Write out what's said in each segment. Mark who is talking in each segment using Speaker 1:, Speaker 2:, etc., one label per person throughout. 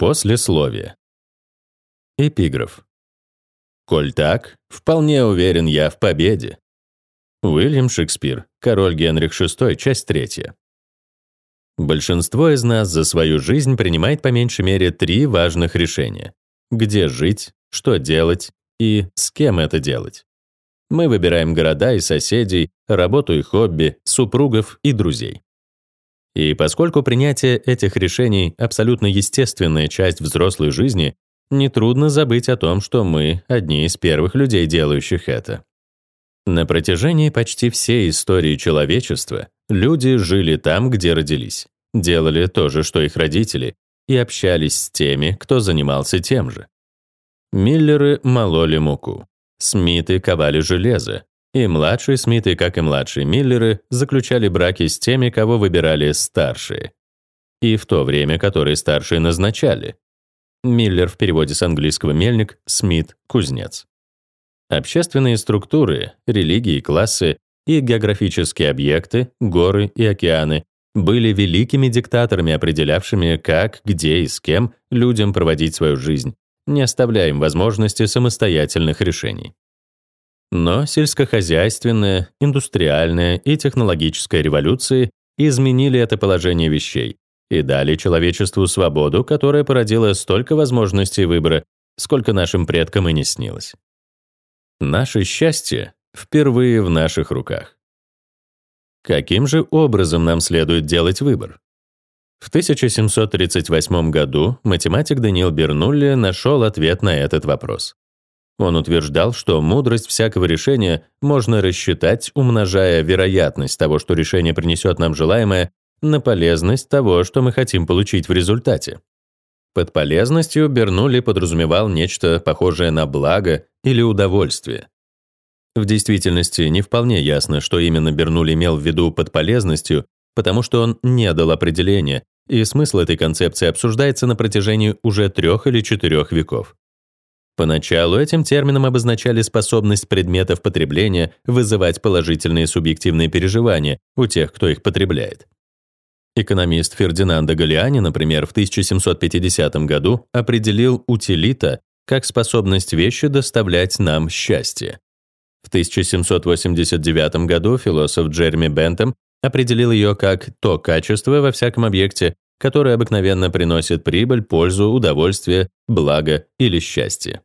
Speaker 1: Послесловие. Эпиграф. «Коль так, вполне уверен я в победе». Уильям Шекспир, король Генрих VI, часть третья. Большинство из нас за свою жизнь принимает по меньшей мере три важных решения. Где жить, что делать и с кем это делать. Мы выбираем города и соседей, работу и хобби, супругов и друзей. И поскольку принятие этих решений — абсолютно естественная часть взрослой жизни, нетрудно забыть о том, что мы — одни из первых людей, делающих это. На протяжении почти всей истории человечества люди жили там, где родились, делали то же, что их родители, и общались с теми, кто занимался тем же. Миллеры мололи муку, Смиты ковали железо, и младшие Смиты, как и младшие Миллеры, заключали браки с теми, кого выбирали старшие. И в то время, которое старшие назначали. Миллер в переводе с английского «мельник», Смит — «кузнец». Общественные структуры, религии, классы и географические объекты, горы и океаны были великими диктаторами, определявшими, как, где и с кем людям проводить свою жизнь, не оставляя им возможности самостоятельных решений. Но сельскохозяйственная, индустриальная и технологическая революции изменили это положение вещей и дали человечеству свободу, которая породила столько возможностей выбора, сколько нашим предкам и не снилось. Наше счастье впервые в наших руках. Каким же образом нам следует делать выбор? В 1738 году математик Даниил Бернулли нашел ответ на этот вопрос. Он утверждал, что мудрость всякого решения можно рассчитать, умножая вероятность того, что решение принесет нам желаемое, на полезность того, что мы хотим получить в результате. Под полезностью Бернулли подразумевал нечто похожее на благо или удовольствие. В действительности не вполне ясно, что именно Бернулли имел в виду под полезностью, потому что он не дал определения, и смысл этой концепции обсуждается на протяжении уже трех или четырех веков. Поначалу этим термином обозначали способность предметов потребления вызывать положительные субъективные переживания у тех, кто их потребляет. Экономист Фердинандо Галиани, например, в 1750 году определил утилита как способность вещи доставлять нам счастье. В 1789 году философ Джереми Бентам определил ее как то качество во всяком объекте, которое обыкновенно приносит прибыль, пользу, удовольствие, благо или счастье.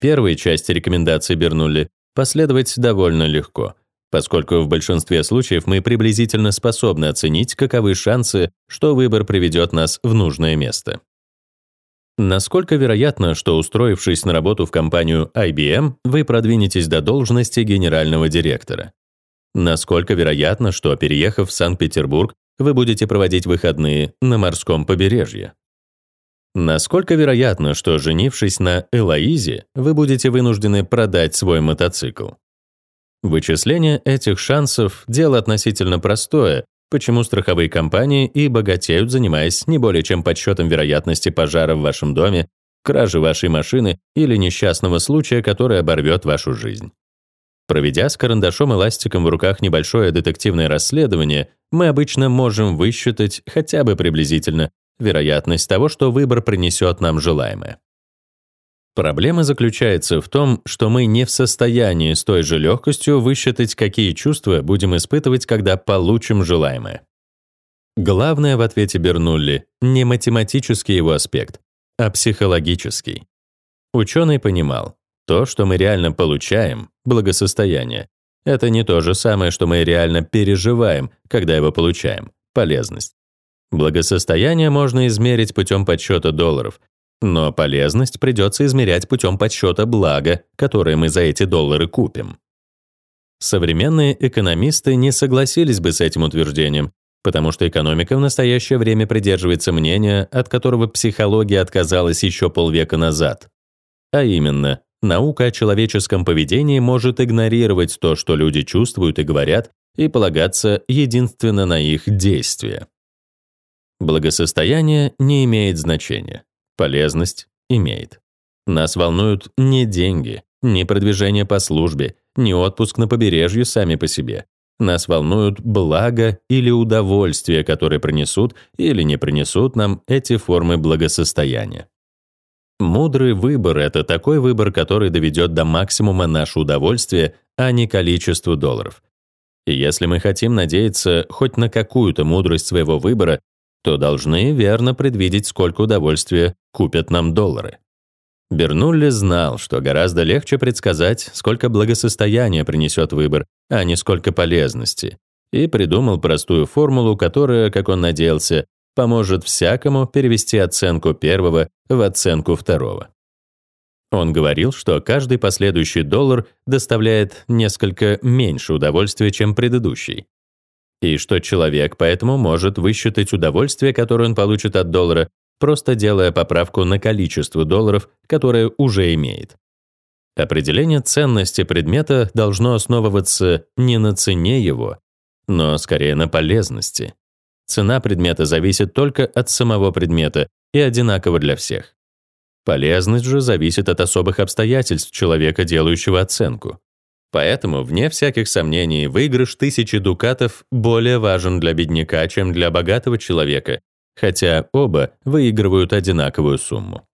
Speaker 1: Первой части рекомендаций Бернулли последовать довольно легко — поскольку в большинстве случаев мы приблизительно способны оценить, каковы шансы, что выбор приведет нас в нужное место. Насколько вероятно, что, устроившись на работу в компанию IBM, вы продвинетесь до должности генерального директора? Насколько вероятно, что, переехав в Санкт-Петербург, вы будете проводить выходные на морском побережье? Насколько вероятно, что, женившись на Элоизе, вы будете вынуждены продать свой мотоцикл? Вычисление этих шансов – дело относительно простое, почему страховые компании и богатеют, занимаясь не более чем подсчетом вероятности пожара в вашем доме, кражи вашей машины или несчастного случая, который оборвет вашу жизнь. Проведя с карандашом и ластиком в руках небольшое детективное расследование, мы обычно можем высчитать хотя бы приблизительно вероятность того, что выбор принесет нам желаемое. Проблема заключается в том, что мы не в состоянии с той же легкостью высчитать, какие чувства будем испытывать, когда получим желаемое. Главное в ответе Бернулли не математический его аспект, а психологический. Ученый понимал, то, что мы реально получаем, благосостояние, это не то же самое, что мы реально переживаем, когда его получаем, полезность. Благосостояние можно измерить путем подсчета долларов, но полезность придется измерять путем подсчета блага, которое мы за эти доллары купим. Современные экономисты не согласились бы с этим утверждением, потому что экономика в настоящее время придерживается мнения, от которого психология отказалась еще полвека назад. А именно, наука о человеческом поведении может игнорировать то, что люди чувствуют и говорят, и полагаться единственно на их действия. Благосостояние не имеет значения. Полезность имеет. Нас волнуют не деньги, не продвижение по службе, не отпуск на побережье сами по себе. Нас волнуют благо или удовольствие, которые принесут или не принесут нам эти формы благосостояния. Мудрый выбор — это такой выбор, который доведет до максимума наше удовольствие, а не количество долларов. И если мы хотим надеяться хоть на какую-то мудрость своего выбора, то должны верно предвидеть, сколько удовольствия купят нам доллары. Бернулли знал, что гораздо легче предсказать, сколько благосостояния принесет выбор, а не сколько полезности, и придумал простую формулу, которая, как он надеялся, поможет всякому перевести оценку первого в оценку второго. Он говорил, что каждый последующий доллар доставляет несколько меньше удовольствия, чем предыдущий, и что человек поэтому может высчитать удовольствие, которое он получит от доллара, просто делая поправку на количество долларов, которое уже имеет. Определение ценности предмета должно основываться не на цене его, но скорее на полезности. Цена предмета зависит только от самого предмета и одинакова для всех. Полезность же зависит от особых обстоятельств человека, делающего оценку. Поэтому, вне всяких сомнений, выигрыш тысячи дукатов более важен для бедняка, чем для богатого человека, хотя оба выигрывают одинаковую сумму.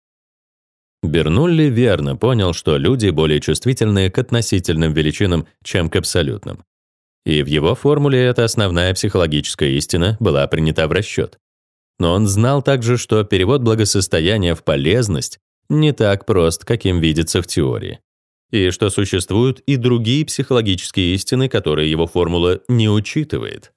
Speaker 1: Бернулли верно понял, что люди более чувствительны к относительным величинам, чем к абсолютным. И в его формуле эта основная психологическая истина была принята в расчет. Но он знал также, что перевод благосостояния в полезность не так прост, каким видится в теории. И что существуют и другие психологические истины, которые его формула не учитывает.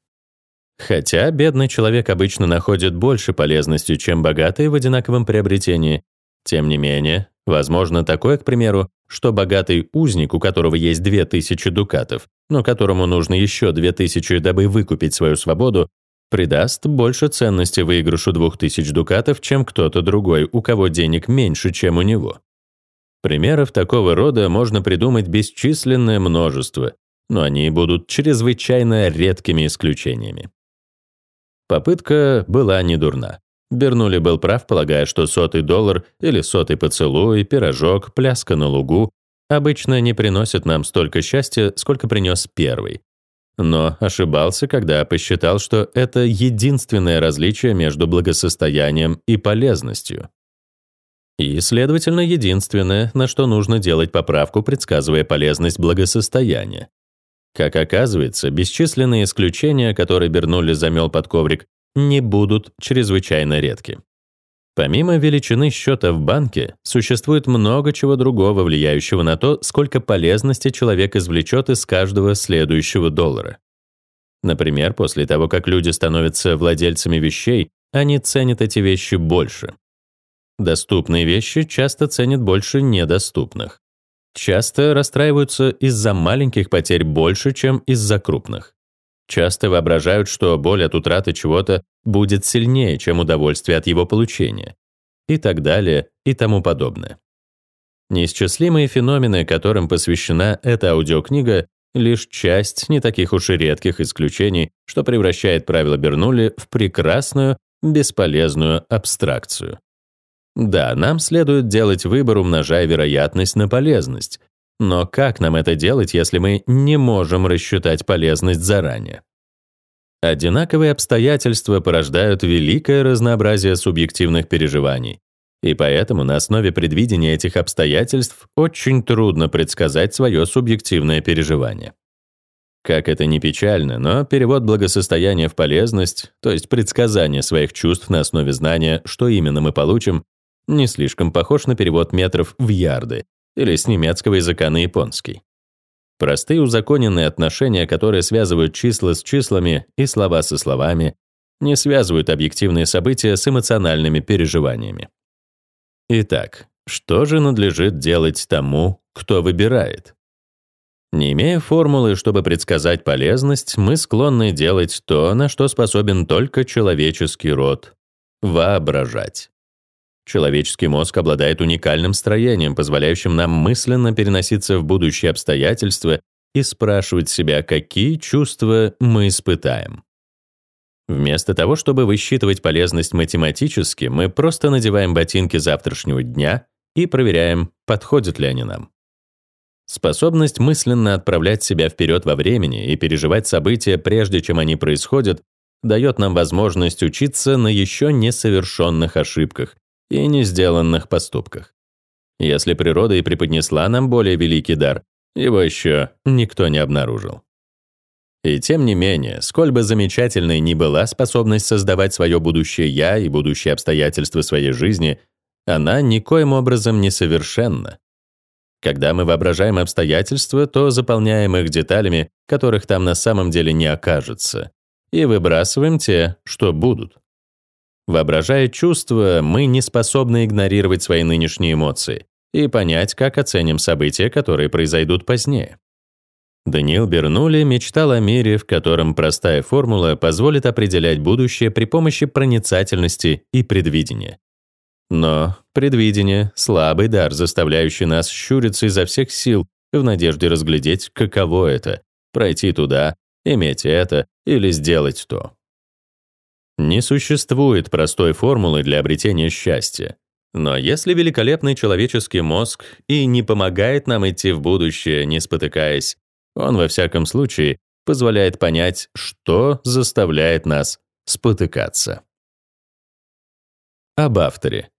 Speaker 1: Хотя бедный человек обычно находит больше полезности, чем богатый в одинаковом приобретении, тем не менее, возможно такое, к примеру, что богатый узник, у которого есть 2000 дукатов, но которому нужно еще 2000, дабы выкупить свою свободу, придаст больше ценности выигрышу 2000 дукатов, чем кто-то другой, у кого денег меньше, чем у него. Примеров такого рода можно придумать бесчисленное множество, но они будут чрезвычайно редкими исключениями. Попытка была не дурна. Бернули был прав, полагая, что сотый доллар или сотый поцелуй, пирожок, пляска на лугу обычно не приносят нам столько счастья, сколько принес первый. Но ошибался, когда посчитал, что это единственное различие между благосостоянием и полезностью. И, следовательно, единственное, на что нужно делать поправку, предсказывая полезность благосостояния. Как оказывается, бесчисленные исключения, которые Бернулли замел под коврик, не будут чрезвычайно редки. Помимо величины счета в банке, существует много чего другого, влияющего на то, сколько полезности человек извлечет из каждого следующего доллара. Например, после того, как люди становятся владельцами вещей, они ценят эти вещи больше. Доступные вещи часто ценят больше недоступных часто расстраиваются из-за маленьких потерь больше, чем из-за крупных. Часто воображают, что боль от утраты чего-то будет сильнее, чем удовольствие от его получения. И так далее, и тому подобное. Неисчислимые феномены, которым посвящена эта аудиокнига, лишь часть не таких уж и редких исключений, что превращает правила Бернулли в прекрасную, бесполезную абстракцию. Да, нам следует делать выбор, умножая вероятность на полезность. Но как нам это делать, если мы не можем рассчитать полезность заранее? Одинаковые обстоятельства порождают великое разнообразие субъективных переживаний. И поэтому на основе предвидения этих обстоятельств очень трудно предсказать свое субъективное переживание. Как это ни печально, но перевод благосостояния в полезность, то есть предсказание своих чувств на основе знания, что именно мы получим, не слишком похож на перевод метров в ярды или с немецкого языка на японский. Простые узаконенные отношения, которые связывают числа с числами и слова со словами, не связывают объективные события с эмоциональными переживаниями. Итак, что же надлежит делать тому, кто выбирает? Не имея формулы, чтобы предсказать полезность, мы склонны делать то, на что способен только человеческий род — воображать. Человеческий мозг обладает уникальным строением, позволяющим нам мысленно переноситься в будущие обстоятельства и спрашивать себя, какие чувства мы испытаем. Вместо того, чтобы высчитывать полезность математически, мы просто надеваем ботинки завтрашнего дня и проверяем, подходят ли они нам. Способность мысленно отправлять себя вперед во времени и переживать события, прежде чем они происходят, дает нам возможность учиться на еще несовершенных ошибках и не сделанных поступках. Если природа и преподнесла нам более великий дар, его еще никто не обнаружил. И тем не менее, сколь бы замечательной ни была способность создавать свое будущее «я» и будущие обстоятельства своей жизни, она никоим образом не совершенна. Когда мы воображаем обстоятельства, то заполняем их деталями, которых там на самом деле не окажется, и выбрасываем те, что будут. Воображая чувства, мы не способны игнорировать свои нынешние эмоции и понять, как оценим события, которые произойдут позднее. Даниил Бернули мечтал о мире, в котором простая формула позволит определять будущее при помощи проницательности и предвидения. Но предвидение — слабый дар, заставляющий нас щуриться изо всех сил в надежде разглядеть, каково это — пройти туда, иметь это или сделать то. Не существует простой формулы для обретения счастья. Но если великолепный человеческий мозг и не помогает нам идти в будущее, не спотыкаясь, он, во всяком случае, позволяет понять, что заставляет нас спотыкаться. Об авторе.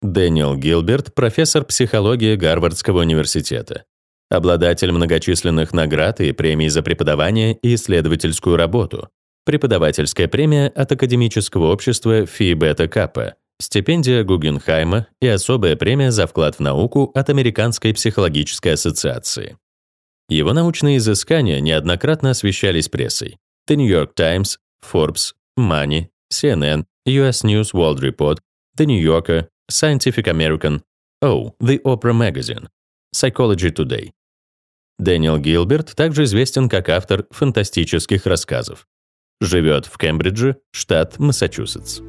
Speaker 1: Дэниел Гилберт, профессор психологии Гарвардского университета, обладатель многочисленных наград и премий за преподавание и исследовательскую работу, преподавательская премия от Академического общества Фи Бета Каппа, стипендия Гугенхайма и особая премия за вклад в науку от Американской психологической ассоциации. Его научные изыскания неоднократно освещались прессой. The New York Times, Forbes, Money, CNN, US News World Report, The New Yorker, Scientific American, Oh, The Oprah Magazine, Psychology Today. Дэниел Гилберт также известен как автор фантастических рассказов. Живет в Кембридже, штат Массачусетс.